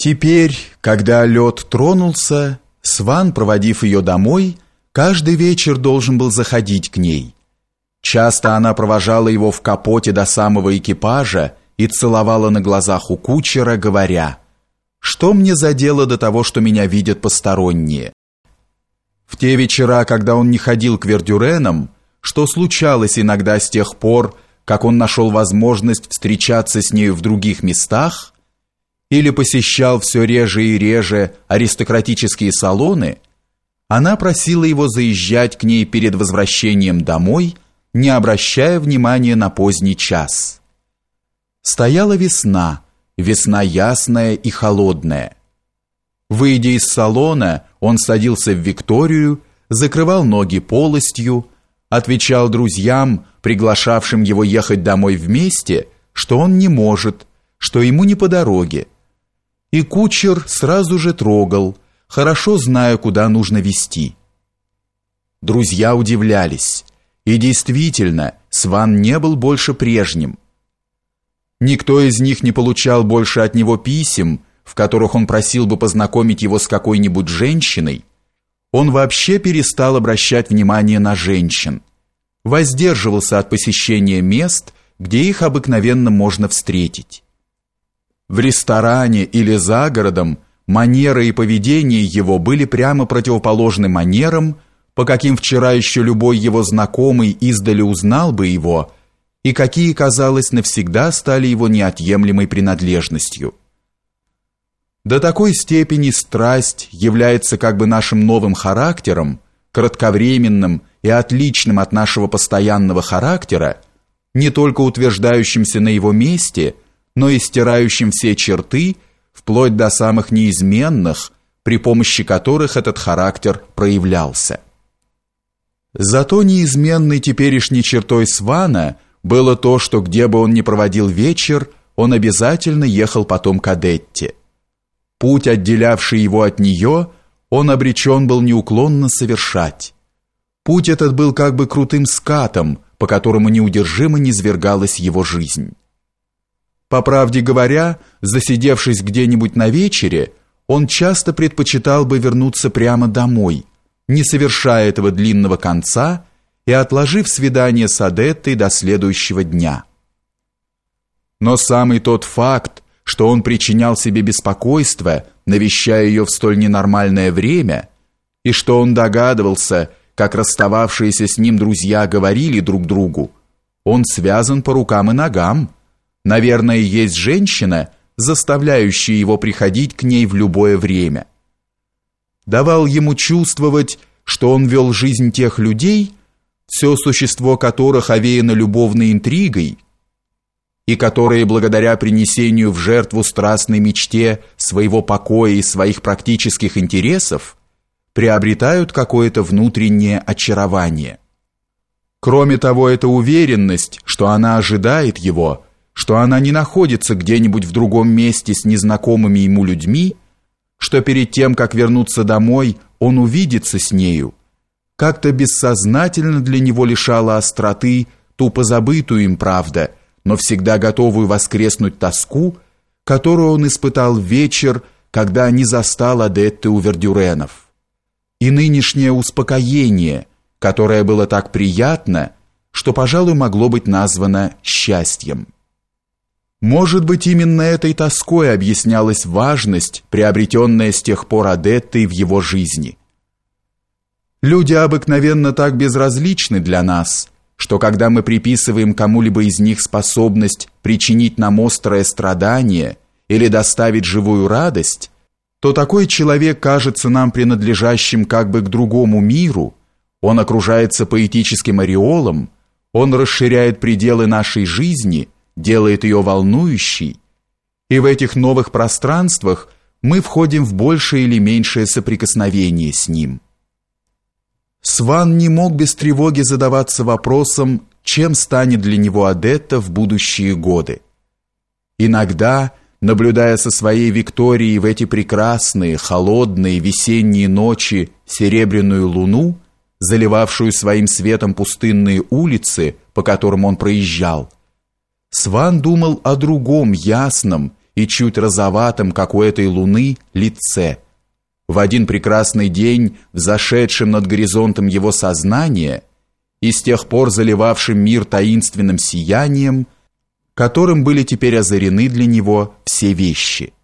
Теперь, когда лед тронулся, Сван, проводив ее домой, каждый вечер должен был заходить к ней. Часто она провожала его в капоте до самого экипажа и целовала на глазах у кучера, говоря, «Что мне за дело до того, что меня видят посторонние?» В те вечера, когда он не ходил к Вердюренам, что случалось иногда с тех пор, как он нашел возможность встречаться с нею в других местах, или посещал все реже и реже аристократические салоны, она просила его заезжать к ней перед возвращением домой, не обращая внимания на поздний час. Стояла весна, весна ясная и холодная. Выйдя из салона, он садился в Викторию, закрывал ноги полостью, отвечал друзьям, приглашавшим его ехать домой вместе, что он не может, что ему не по дороге, и кучер сразу же трогал, хорошо зная, куда нужно вести. Друзья удивлялись, и действительно, Сван не был больше прежним. Никто из них не получал больше от него писем, в которых он просил бы познакомить его с какой-нибудь женщиной. Он вообще перестал обращать внимание на женщин, воздерживался от посещения мест, где их обыкновенно можно встретить. В ресторане или за городом манеры и поведение его были прямо противоположны манерам, по каким вчера еще любой его знакомый издали узнал бы его, и какие, казалось, навсегда стали его неотъемлемой принадлежностью. До такой степени страсть является как бы нашим новым характером, кратковременным и отличным от нашего постоянного характера, не только утверждающимся на его месте – но и стирающим все черты, вплоть до самых неизменных, при помощи которых этот характер проявлялся. Зато неизменной теперешней чертой Свана было то, что где бы он ни проводил вечер, он обязательно ехал потом к Адетте. Путь, отделявший его от нее, он обречен был неуклонно совершать. Путь этот был как бы крутым скатом, по которому неудержимо низвергалась его жизнь. По правде говоря, засидевшись где-нибудь на вечере, он часто предпочитал бы вернуться прямо домой, не совершая этого длинного конца и отложив свидание с Адеттой до следующего дня. Но самый тот факт, что он причинял себе беспокойство, навещая ее в столь ненормальное время, и что он догадывался, как расстававшиеся с ним друзья говорили друг другу, он связан по рукам и ногам, Наверное, есть женщина, заставляющая его приходить к ней в любое время. Давал ему чувствовать, что он вел жизнь тех людей, все существо которых овеяно любовной интригой, и которые благодаря принесению в жертву страстной мечте своего покоя и своих практических интересов приобретают какое-то внутреннее очарование. Кроме того, эта уверенность, что она ожидает его – что она не находится где-нибудь в другом месте с незнакомыми ему людьми, что перед тем, как вернуться домой, он увидится с нею, как-то бессознательно для него лишала остроты ту позабытую им правда, но всегда готовую воскреснуть тоску, которую он испытал вечер, когда не застал Адетты у Вердюренов. И нынешнее успокоение, которое было так приятно, что, пожалуй, могло быть названо счастьем. Может быть, именно этой тоской объяснялась важность, приобретенная с тех пор Адеттой в его жизни. Люди обыкновенно так безразличны для нас, что когда мы приписываем кому-либо из них способность причинить нам острое страдание или доставить живую радость, то такой человек кажется нам принадлежащим как бы к другому миру, он окружается поэтическим ореолом, он расширяет пределы нашей жизни – делает ее волнующей, и в этих новых пространствах мы входим в большее или меньшее соприкосновение с ним. Сван не мог без тревоги задаваться вопросом, чем станет для него Адетта в будущие годы. Иногда, наблюдая со своей Викторией в эти прекрасные, холодные весенние ночи серебряную луну, заливавшую своим светом пустынные улицы, по которым он проезжал, Сван думал о другом ясном и чуть розоватом, как у этой луны, лице. В один прекрасный день, взошедшим над горизонтом его сознания и с тех пор заливавшим мир таинственным сиянием, которым были теперь озарены для него все вещи –